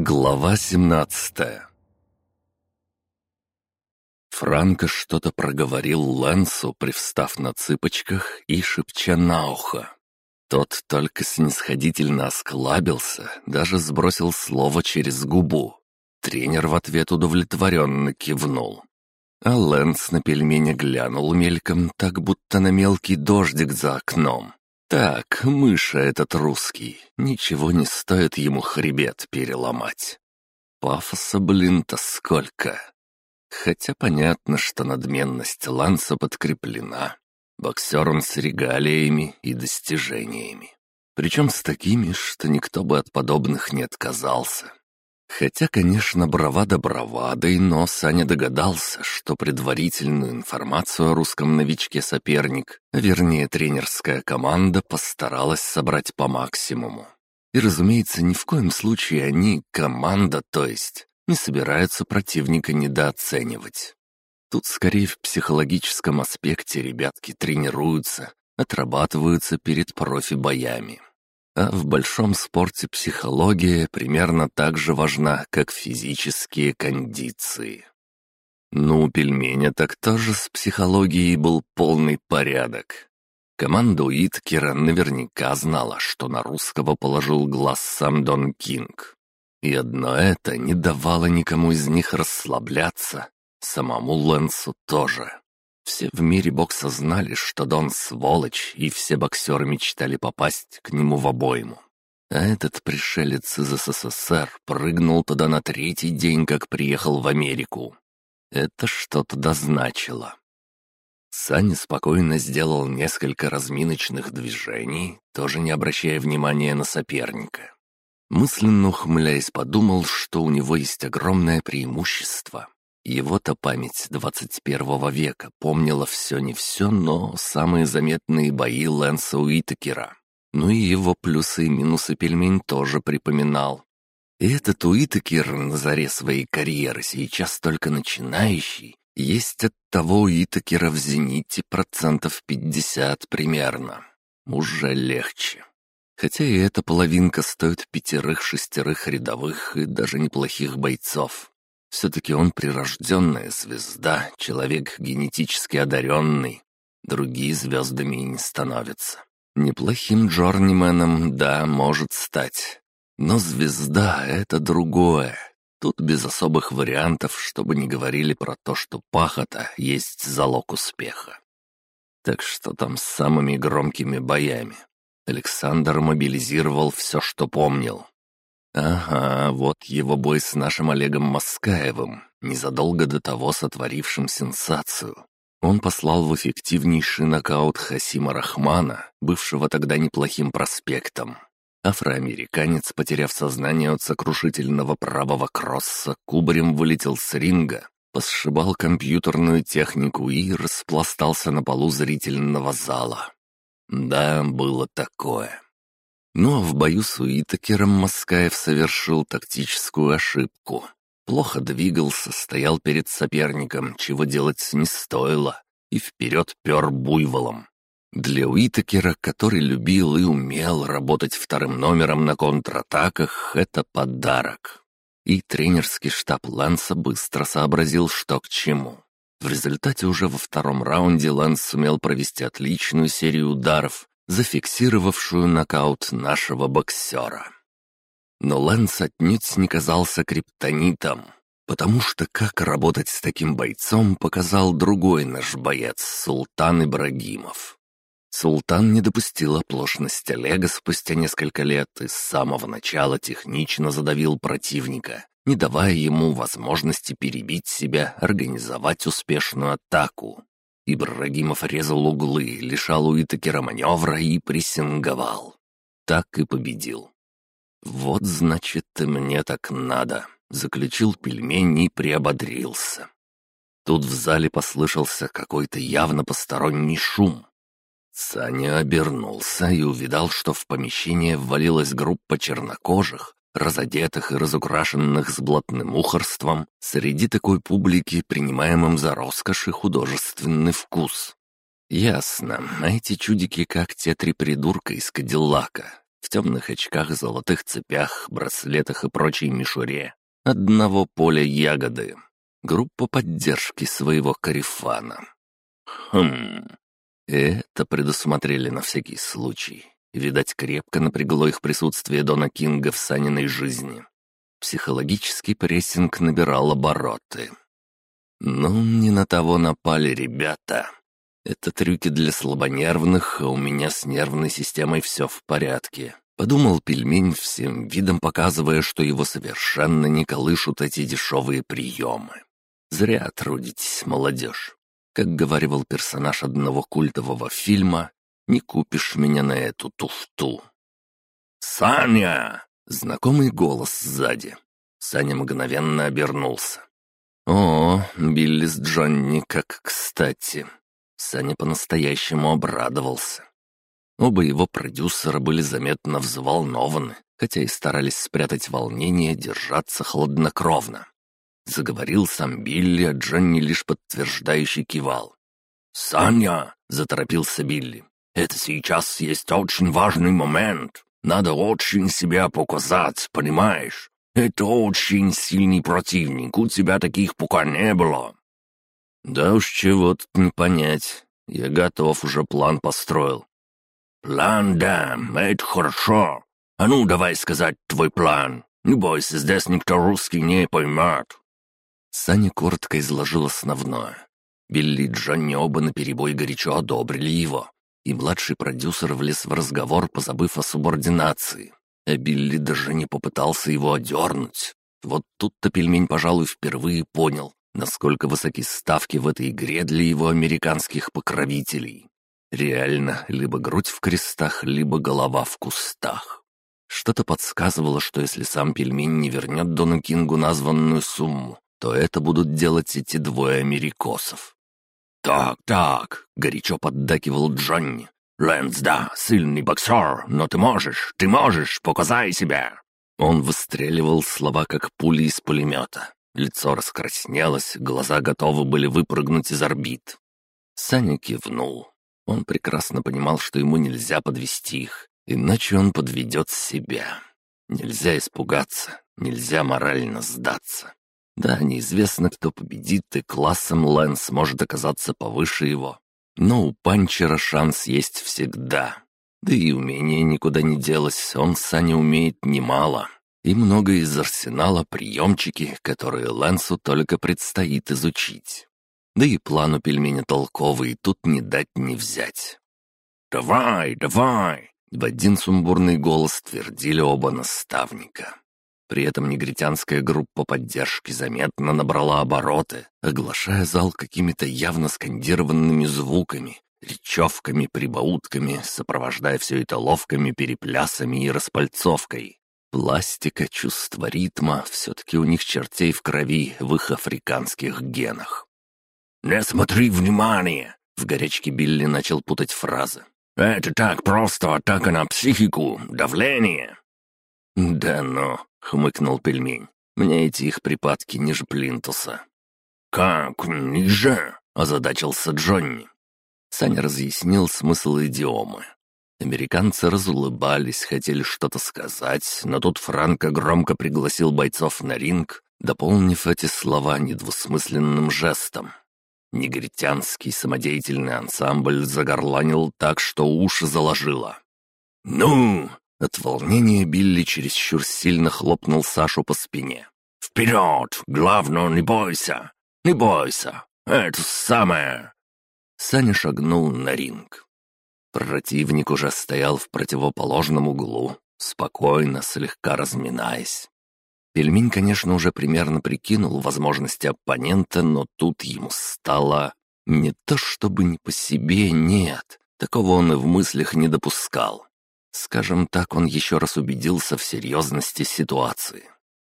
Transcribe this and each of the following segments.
Глава 17 Франко что-то проговорил Лэнсу, привстав на цыпочках и шепча на ухо. Тот только снисходительно осклабился, даже сбросил слово через губу. Тренер в ответ удовлетворенно кивнул. А Лэнс на пельмени глянул мельком, так будто на мелкий дождик за окном. Так, мыша этот русский, ничего не стоит ему хребет переломать. Пафоса, блин-то, сколько. Хотя понятно, что надменность Ланса подкреплена. Боксер он с регалиями и достижениями. Причем с такими, что никто бы от подобных не отказался. Хотя, конечно, бравада бравадой, но Саня догадался, что предварительную информацию о русском новичке соперник, вернее тренерская команда, постаралась собрать по максимуму. И, разумеется, ни в коем случае они, команда то есть, не собираются противника недооценивать. Тут скорее в психологическом аспекте ребятки тренируются, отрабатываются перед профи-боями. А в большом спорте психология примерно так же важна, как физические кондиции. Ну, у пельменя так тоже с психологией был полный порядок. Команда Уиткера наверняка знала, что на русского положил глаз сам Дон Кинг. И одно это не давало никому из них расслабляться, самому Лэнсу тоже. Все в мире бокса знали, что Дон сволочь, и все боксеры мечтали попасть к нему в обойму. А этот пришелец из СССР прыгнул туда на третий день, как приехал в Америку. Это что-то дозначило. Саня спокойно сделал несколько разминочных движений, тоже не обращая внимания на соперника. Мысленно ухмыляясь, подумал, что у него есть огромное преимущество. Его-то память 21 века помнила все не все, но самые заметные бои Лэнса Уитакера. Ну и его плюсы и минусы пельмень тоже припоминал. И этот Уитакер на заре своей карьеры сейчас только начинающий, есть от того Уитакера в «Зените» процентов 50 примерно. Уже легче. Хотя и эта половинка стоит пятерых-шестерых рядовых и даже неплохих бойцов. Все-таки он прирожденная звезда, человек генетически одаренный. Другие звездами и не становятся. Неплохим Джорнименом, да, может стать. Но звезда — это другое. Тут без особых вариантов, чтобы не говорили про то, что пахота есть залог успеха. Так что там с самыми громкими боями? Александр мобилизировал все, что помнил. Ага, вот его бой с нашим Олегом Маскаевым, незадолго до того сотворившим сенсацию. Он послал в эффективнейший нокаут Хасима Рахмана, бывшего тогда неплохим проспектом. Афроамериканец, потеряв сознание от сокрушительного правого кросса, кубарем вылетел с ринга, посшибал компьютерную технику и распластался на полу зрительного зала. Да, было такое. Но в бою с Уитакером Маскаев совершил тактическую ошибку. Плохо двигался, стоял перед соперником, чего делать не стоило, и вперед пер буйволом. Для Уитакера, который любил и умел работать вторым номером на контратаках, это подарок. И тренерский штаб Ланса быстро сообразил, что к чему. В результате уже во втором раунде Ланс сумел провести отличную серию ударов, зафиксировавшую нокаут нашего боксера. Но Лэнс отнюдь не казался криптонитом, потому что как работать с таким бойцом показал другой наш боец, Султан Ибрагимов. Султан не допустил оплошности Олега спустя несколько лет и с самого начала технично задавил противника, не давая ему возможности перебить себя, организовать успешную атаку. Ибрагимов резал углы, лишал Уитакера маневра и прессинговал. Так и победил. «Вот, значит, мне так надо», — заключил пельмень и приободрился. Тут в зале послышался какой-то явно посторонний шум. Саня обернулся и увидал, что в помещение ввалилась группа чернокожих, разодетых и разукрашенных с блатным ухорством, среди такой публики, принимаемым за роскошь и художественный вкус. Ясно, эти чудики как те три придурка из Кадиллака, в темных очках, золотых цепях, браслетах и прочей мишуре. Одного поля ягоды. Группа поддержки своего карифана. Хм... Это предусмотрели на всякий случай. Видать, крепко напрягло их присутствие Дона Кинга в Саниной жизни. Психологический прессинг набирал обороты. «Ну, не на того напали ребята. Это трюки для слабонервных, а у меня с нервной системой все в порядке. Подумал пельмень всем видом, показывая, что его совершенно не колышут эти дешевые приемы. Зря трудитесь, молодежь. Как говаривал персонаж одного культового фильма, не купишь меня на эту туфту. «Саня!» — знакомый голос сзади. Саня мгновенно обернулся. «О, Билли с Джонни, как кстати!» Саня по-настоящему обрадовался. Оба его продюсера были заметно взволнованы, хотя и старались спрятать волнение, держаться хладнокровно. Заговорил сам Билли, а Джонни лишь подтверждающий кивал. «Саня!» — заторопился Билли. «Это сейчас есть очень важный момент. Надо очень себя показать, понимаешь? Это очень сильный противник, у тебя таких пока не было». «Да уж чего тут не понять. Я готов, уже план построил». «План, да, это хорошо. А ну, давай сказать твой план. Не бойся, здесь никто русский не поймет». Саня коротко изложил основное. Билли и Джонни оба наперебой горячо одобрили его, и младший продюсер влез в разговор, позабыв о субординации. А Билли даже не попытался его одернуть. Вот тут-то пельмень, пожалуй, впервые понял, насколько высоки ставки в этой игре для его американских покровителей. Реально, либо грудь в крестах, либо голова в кустах. Что-то подсказывало, что если сам пельмень не вернет Дону Кингу названную сумму, то это будут делать эти двое америкосов. «Так, так», — горячо поддакивал Джонни. «Лэнс, да, сильный боксер, но ты можешь, ты можешь, показай себя!» Он выстреливал слова, как пули из пулемета. Лицо раскраснелось, глаза готовы были выпрыгнуть из орбит. Саня кивнул. Он прекрасно понимал, что ему нельзя подвести их, иначе он подведет себя. Нельзя испугаться, нельзя морально сдаться. Да, неизвестно, кто победит, и классом Лэнс может оказаться повыше его. Но у панчера шанс есть всегда. Да и умение никуда не делось, он с Саней умеет немало. И много из арсенала приемчики, которые Лэнсу только предстоит изучить. Да и план у пельменя толковый, тут не дать не взять. «Давай, давай!» — в один сумбурный голос твердили оба наставника. При этом негритянская группа поддержки заметно набрала обороты, оглашая зал какими-то явно скандированными звуками, речевками, прибаутками, сопровождая все это ловкими переплясами и распальцовкой. Пластика, чувство ритма — все-таки у них чертей в крови в их африканских генах. «Не смотри внимание!» — в горячке Билли начал путать фразы. «Это так просто атака на психику, давление!» «Да ну!» — хмыкнул пельмень. «Мне эти их припадки ниже плинтуса». «Как ниже?» — озадачился Джонни. Саня разъяснил смысл идиомы. Американцы разулыбались, хотели что-то сказать, но тут Франко громко пригласил бойцов на ринг, дополнив эти слова недвусмысленным жестом. Негритянский самодеятельный ансамбль загорланил так, что уши заложило. «Ну, от волнения Билли чересчур сильно хлопнул Сашу по спине. «Вперед! Главное, не бойся! Не бойся! Это самое!» Саня шагнул на ринг. Противник уже стоял в противоположном углу, спокойно, слегка разминаясь. Пельмень, конечно, уже примерно прикинул возможности оппонента, но тут ему стало... Не то чтобы не по себе, нет. Такого он и в мыслях не допускал. Скажем так, он еще раз убедился в серьезности ситуации.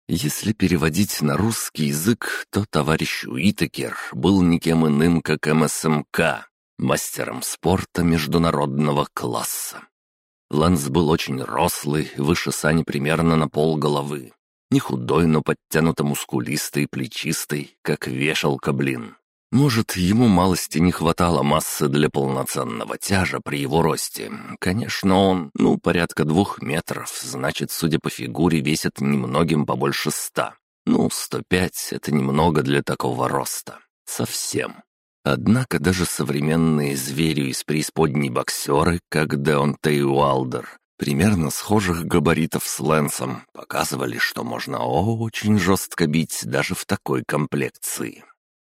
Если переводить на русский язык, то товарищ Уитакер был никем иным, как МСМК, мастером спорта международного класса. Ланс был очень рослый, выше Сани примерно на пол головы. Не худой, но подтянуто мускулистый, плечистый, как вешалка, блин. Может, ему малости не хватало массы для полноценного тяжа при его росте. Конечно, он, ну, порядка двух метров, значит, судя по фигуре, весит немногим побольше ста. Ну, сто пять — это немного для такого роста. Совсем. Однако даже современные звери из преисподней боксеры, как Деонте Уалдер, примерно схожих габаритов с Лэнсом, показывали, что можно очень жестко бить даже в такой комплекции.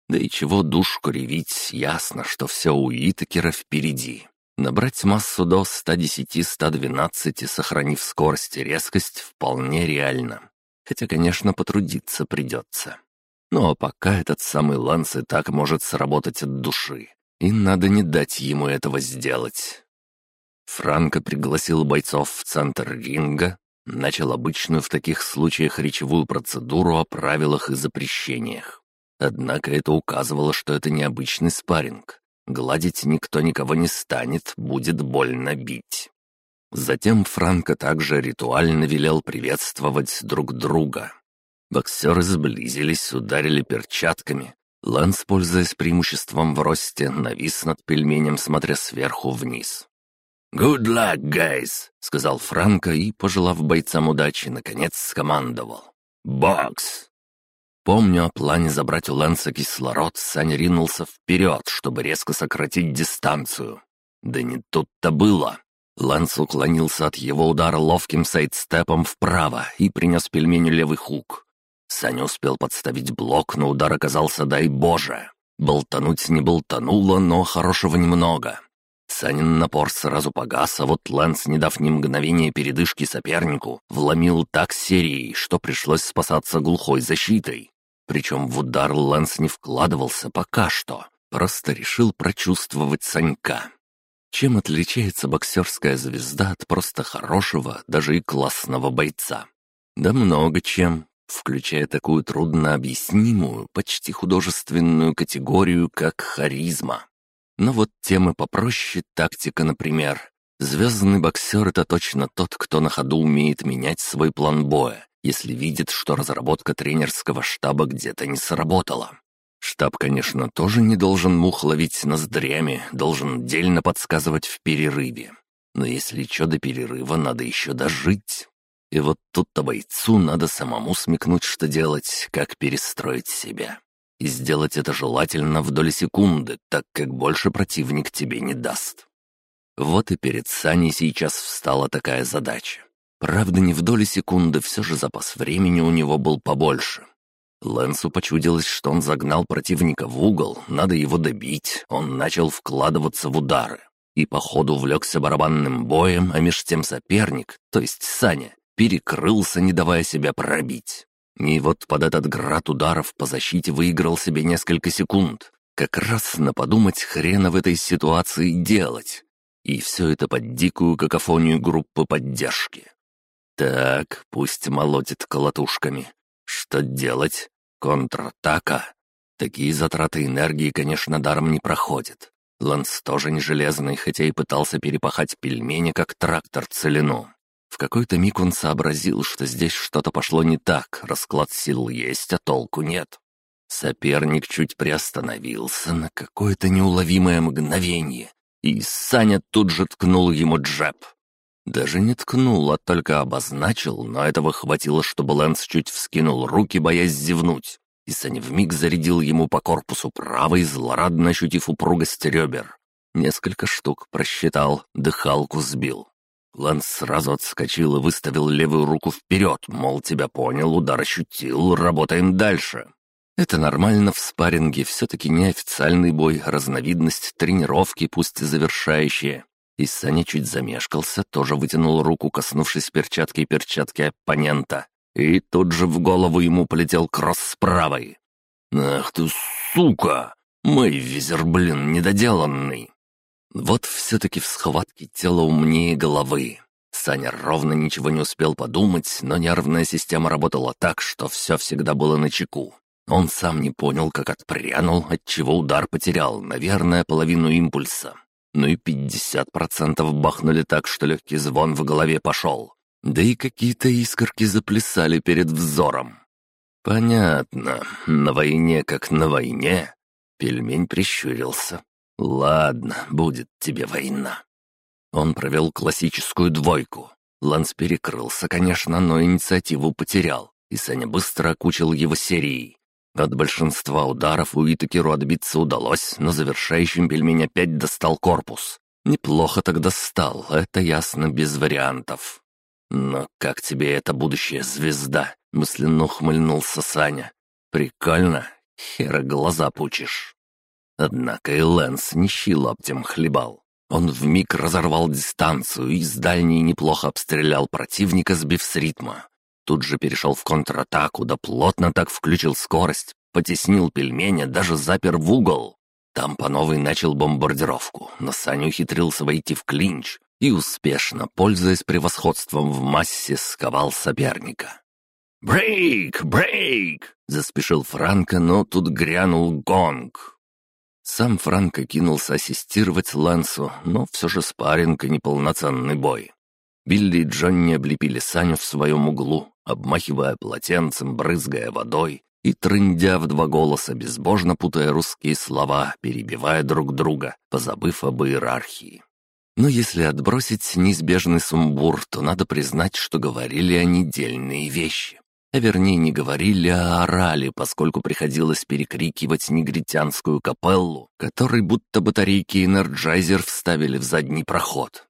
Да и чего душку ревить, ясно, что все у Итакера впереди. Набрать массу до 110-112, сохранив скорость и резкость, вполне реально. Хотя, конечно, потрудиться придется. Ну а пока этот самый Ланс и так может сработать от души. И надо не дать ему этого сделать. Франко пригласил бойцов в центр ринга, начал обычную в таких случаях речевую процедуру о правилах и запрещениях. Однако это указывало, что это необычный спарринг. Гладить никто никого не станет, будет больно бить. Затем Франко также ритуально велел приветствовать друг друга. Боксеры сблизились, ударили перчатками. Лэнс, пользуясь преимуществом в росте, навис над пельменем, смотря сверху вниз. «Good luck, guys!» — сказал Франко и, пожелав бойцам удачи, наконец скомандовал. «Бокс!» Помню о плане забрать у Лэнса кислород, Саня ринулся вперед, чтобы резко сократить дистанцию. Да не тут-то было. Лэнс уклонился от его удара ловким сайдстепом вправо и принес пельменю левый хук. Саня успел подставить блок, но удар оказался, дай боже. Болтануть не болтануло, но хорошего немного. Санин напор сразу погас, а вот Лэнс, не дав ни мгновения передышки сопернику, вломил так серией, что пришлось спасаться глухой защитой. Причем в удар Лэнс не вкладывался пока что, просто решил прочувствовать Санька. Чем отличается боксерская звезда от просто хорошего, даже и классного бойца? Да много чем, включая такую труднообъяснимую, почти художественную категорию, как харизма. Но вот темы попроще, тактика, например. Звездный боксер — это точно тот, кто на ходу умеет менять свой план боя если видит, что разработка тренерского штаба где-то не сработала. Штаб, конечно, тоже не должен мух ловить ноздрями, должен дельно подсказывать в перерыве. Но если что до перерыва, надо еще дожить. И вот тут-то бойцу надо самому смекнуть, что делать, как перестроить себя. И сделать это желательно в доли секунды, так как больше противник тебе не даст. Вот и перед Саней сейчас встала такая задача. Правда, не в доли секунды, все же запас времени у него был побольше. Лэнсу почудилось, что он загнал противника в угол, надо его добить, он начал вкладываться в удары. И по ходу увлекся барабанным боем, а меж тем соперник, то есть Саня, перекрылся, не давая себя пробить. И вот под этот град ударов по защите выиграл себе несколько секунд. Как раз на подумать хрена в этой ситуации делать. И все это под дикую какофонию группы поддержки. Так, пусть молотит колотушками. Что делать? Контратака? Такие затраты энергии, конечно, даром не проходят. Ланс тоже не железный, хотя и пытался перепахать пельмени, как трактор целину. В какой-то миг он сообразил, что здесь что-то пошло не так, расклад сил есть, а толку нет. Соперник чуть приостановился на какое-то неуловимое мгновение, и Саня тут же ткнул ему джеб. Даже не ткнул, а только обозначил, но этого хватило, чтобы Лэнс чуть вскинул руки, боясь зевнуть. И Саня вмиг зарядил ему по корпусу правой, злорадно ощутив упругость ребер. Несколько штук просчитал, дыхалку сбил. Лэнс сразу отскочил и выставил левую руку вперед, мол, тебя понял, удар ощутил, работаем дальше. Это нормально в спарринге, все-таки неофициальный бой, разновидность тренировки, пусть завершающая. И Саня чуть замешкался, тоже вытянул руку, коснувшись перчатки и перчатки оппонента. И тут же в голову ему полетел кросс с правой. «Ах ты, сука! Мой визер, блин, недоделанный!» Вот все-таки в схватке тело умнее головы. Саня ровно ничего не успел подумать, но нервная система работала так, что все всегда было на чеку. Он сам не понял, как отпрянул, отчего удар потерял, наверное, половину импульса. Ну и пятьдесят процентов бахнули так, что легкий звон в голове пошел. Да и какие-то искорки заплясали перед взором. Понятно, на войне как на войне. Пельмень прищурился. «Ладно, будет тебе война». Он провел классическую двойку. Ланс перекрылся, конечно, но инициативу потерял, и Саня быстро окучил его серией. От большинства ударов Уитакеру отбиться удалось, но завершающим пельмень опять достал корпус. Неплохо тогда стал, это ясно, без вариантов. «Но как тебе эта будущая звезда?» — мысленно ухмыльнулся Саня. «Прикольно, хера глаза пучишь». Однако и Лэнс нищий лаптем хлебал. Он вмиг разорвал дистанцию и с дальней неплохо обстрелял противника, сбив с ритма. Тут же перешел в контратаку, да плотно так включил скорость, потеснил пельменя, даже запер в угол. Там по новой начал бомбардировку, но Саня ухитрился войти в клинч и успешно, пользуясь превосходством в массе, сковал соперника. «Брейк! Брейк!» — заспешил Франко, но тут грянул гонг. Сам Франко кинулся ассистировать Лансу, но все же спарринг и неполноценный бой. Билли и Джонни облепили Саню в своем углу, обмахивая полотенцем, брызгая водой и трындя в два голоса, безбожно путая русские слова, перебивая друг друга, позабыв об иерархии. Но если отбросить неизбежный сумбур, то надо признать, что говорили они дельные вещи. А вернее, не говорили, а орали, поскольку приходилось перекрикивать негритянскую капеллу, которой будто батарейки Energizer вставили в задний проход.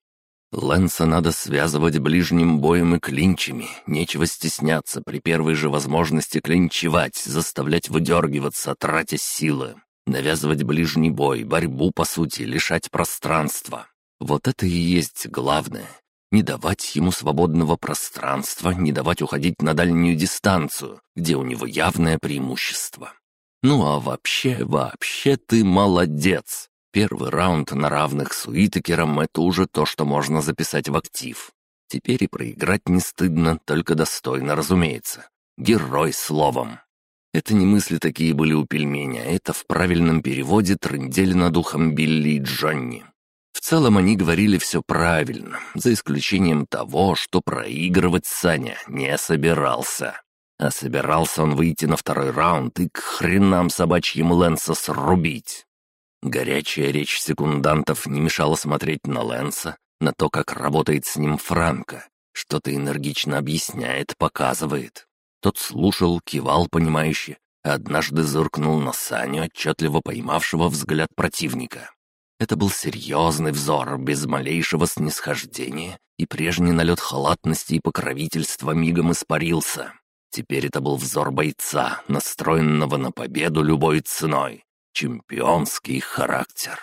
Лэнса надо связывать ближним боем и клинчами. Нечего стесняться при первой же возможности клинчевать, заставлять выдергиваться, тратя силы. Навязывать ближний бой, борьбу, по сути, лишать пространства. Вот это и есть главное. Не давать ему свободного пространства, не давать уходить на дальнюю дистанцию, где у него явное преимущество. Ну а вообще, вообще ты молодец. Первый раунд на равных с Уитакером — это уже то, что можно записать в актив. Теперь и проиграть не стыдно, только достойно, разумеется. Герой словом. Это не мысли такие были у пельменя, это в правильном переводе трындели над ухом Билли и Джонни. В целом они говорили все правильно, за исключением того, что проигрывать Саня не собирался. А собирался он выйти на второй раунд и к хренам собачьим Лэнса срубить. Горячая речь секундантов не мешала смотреть на Лэнса, на то, как работает с ним Франко. Что-то энергично объясняет, показывает. Тот слушал, кивал понимающе, однажды зыркнул на Саню, отчетливо поймавшего взгляд противника. Это был серьезный взор, без малейшего снисхождения, и прежний налет халатности и покровительства мигом испарился. Теперь это был взор бойца, настроенного на победу любой ценой. Чемпионский характер.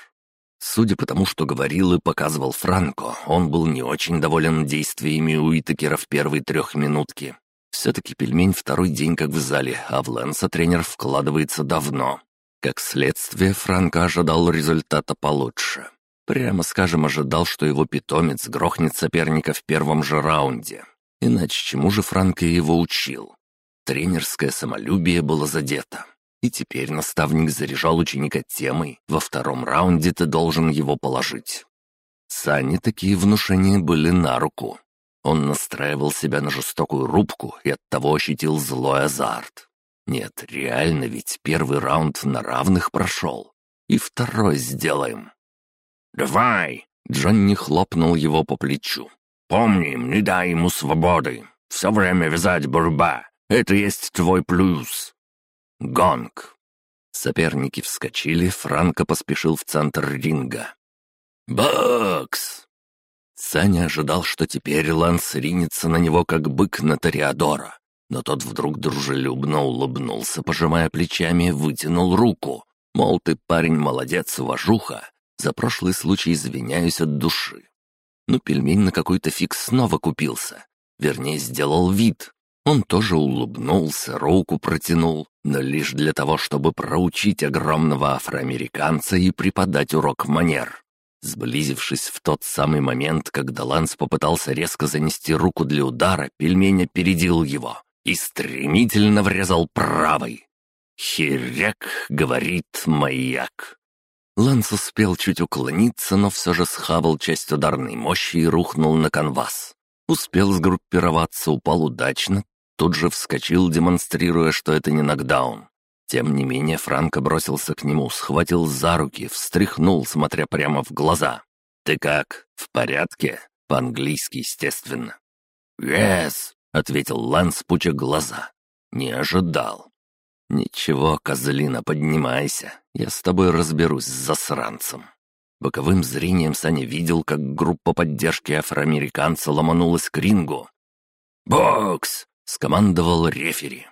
Судя по тому, что говорил и показывал Франко, он был не очень доволен действиями Уитакера в первые трехминутки. Все-таки пельмень второй день как в зале, а в Лэнса тренер вкладывается давно. Как следствие, Франко ожидал результата получше. Прямо скажем, ожидал, что его питомец грохнет соперника в первом же раунде. Иначе чему же Франко его учил? Тренерское самолюбие было задето. И теперь наставник заряжал ученика темой «Во втором раунде ты должен его положить». Сане такие внушения были на руку. Он настраивал себя на жестокую рубку и оттого ощутил злой азарт. Нет, реально ведь первый раунд на равных прошел. И второй сделаем. «Давай!» — Джонни хлопнул его по плечу. «Помни, не дай ему свободы. Все время вязать борьба. Это есть твой плюс. Гонг. Соперники вскочили, Франко поспешил в центр ринга. «Бокс!» Саня ожидал, что теперь Ланс ринется на него, как бык на Тореадора. Но тот вдруг дружелюбно улыбнулся, пожимая плечами, вытянул руку. Мол, ты парень молодец, уважуха. За прошлый случай извиняюсь от души. Ну, пельмень на какой-то фиг снова купился. Вернее, сделал вид. Он тоже улыбнулся, руку протянул, но лишь для того, чтобы проучить огромного афроамериканца и преподать урок манер. Сблизившись в тот самый момент, когда Ланс попытался резко занести руку для удара, пельмень опередил его и стремительно врезал правой. «Херяк!» — говорит маяк. Ланс успел чуть уклониться, но все же схавал часть ударной мощи и рухнул на канвас. Успел сгруппироваться, упал удачно, тут же вскочил, демонстрируя, что это не нокдаун. Тем не менее Франко бросился к нему, схватил за руки, встряхнул, смотря прямо в глаза. «Ты как? В порядке?» По-английски, естественно. «Yes», — ответил Ланс, пуча глаза. «Не ожидал». «Ничего, козлина, поднимайся. Я с тобой разберусь с засранцем». Боковым зрением Саня видел, как группа поддержки афроамериканца ломанулась к рингу. «Бокс!» — скомандовал рефери.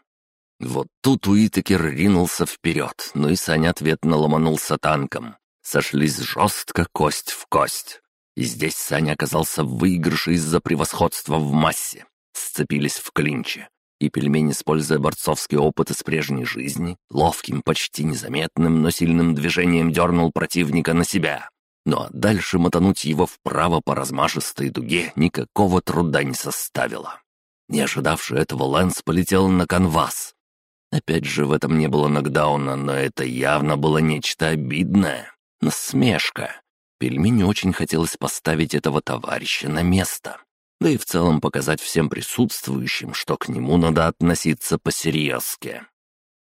Вот тут Уитакер ринулся вперед, но и Саня ответно ломанулся танком. Сошлись жестко кость в кость. И здесь Саня оказался в выигрыше из-за превосходства в массе. Сцепились в клинче и пельмень, используя борцовский опыт из прежней жизни, ловким, почти незаметным, но сильным движением дернул противника на себя. Ну а дальше мотануть его вправо по размашистой дуге никакого труда не составило. Не ожидавший этого Лэнс полетел на канвас. Опять же, в этом не было нокдауна, но это явно было нечто обидное. Насмешка. Пельменю очень хотелось поставить этого товарища на место да и в целом показать всем присутствующим, что к нему надо относиться по-серьезки.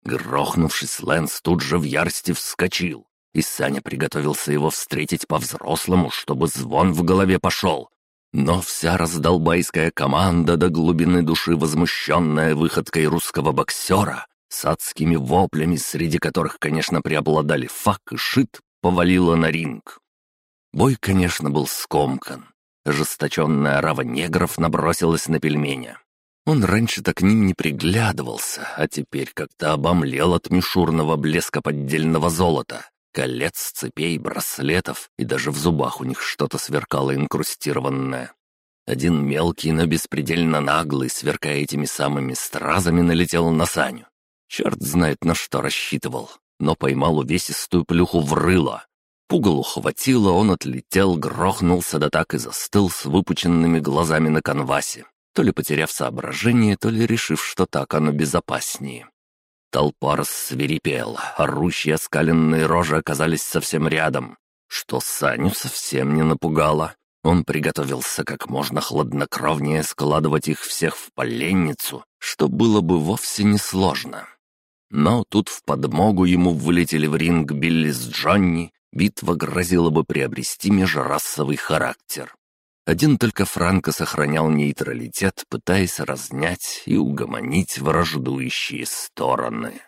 Грохнувшись, Лэнс тут же в ярости вскочил, и Саня приготовился его встретить по-взрослому, чтобы звон в голове пошел. Но вся раздолбайская команда до глубины души, возмущенная выходкой русского боксера, с адскими воплями, среди которых, конечно, преобладали фак и шит, повалила на ринг. Бой, конечно, был скомкан. Ожесточенная рава негров набросилась на пельменя. Он раньше-то к ним не приглядывался, а теперь как-то обомлел от мишурного блеска поддельного золота. Колец, цепей, браслетов, и даже в зубах у них что-то сверкало инкрустированное. Один мелкий, но беспредельно наглый, сверкая этими самыми стразами, налетел на Саню. Черт знает, на что рассчитывал, но поймал увесистую плюху в рыло, Пугалу хватило, он отлетел, грохнулся, да так и застыл с выпученными глазами на канвасе, то ли потеряв соображение, то ли решив, что так оно безопаснее. Толпа рассверепела, орущие оскаленные рожи оказались совсем рядом, что Саню совсем не напугало. Он приготовился как можно хладнокровнее складывать их всех в поленницу, что было бы вовсе несложно. Но тут в подмогу ему вылетели в ринг Билли с Джонни битва грозила бы приобрести межрасовый характер. Один только Франко сохранял нейтралитет, пытаясь разнять и угомонить враждующие стороны.